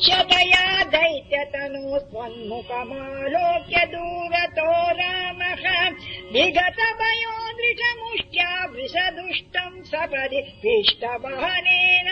क्षतया दैत्यतनो त्वन्मुखमारोग्य दूरतो रामः। विगतमयोदृशमुष्ट्या वृषदुष्टम् सपदि पिष्टवहनेन